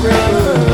scrubber.